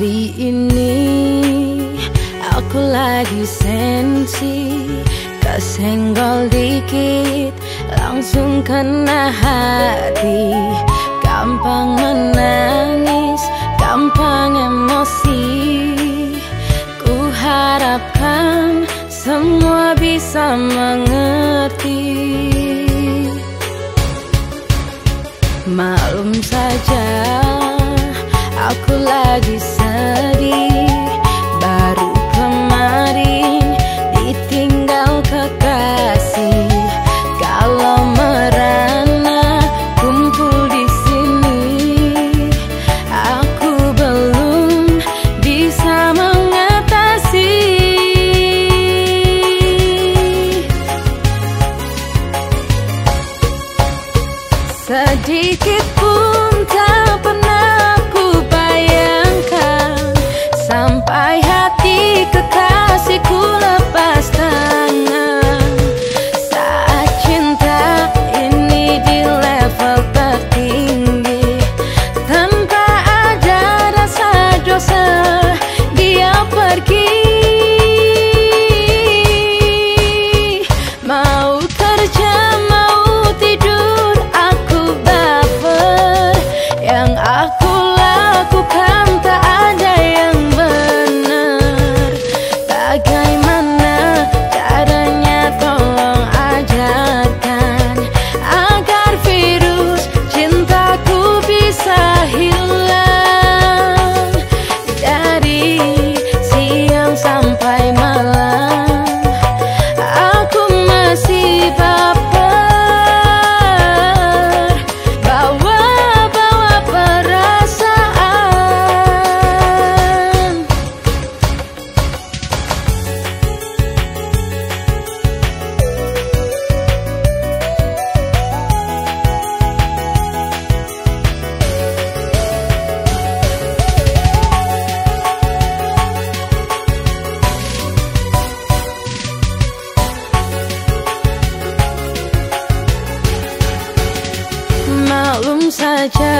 Hari ini. Aku lagi sensi Kesenggol dikit langsung kena hati. Gampang menangis, gampang emosi. Ku harapkan semua bisa mengerti. Malum saja aku lagi Sedikit pun tak pernah maklum saja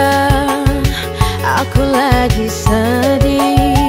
Aku lagi sedih.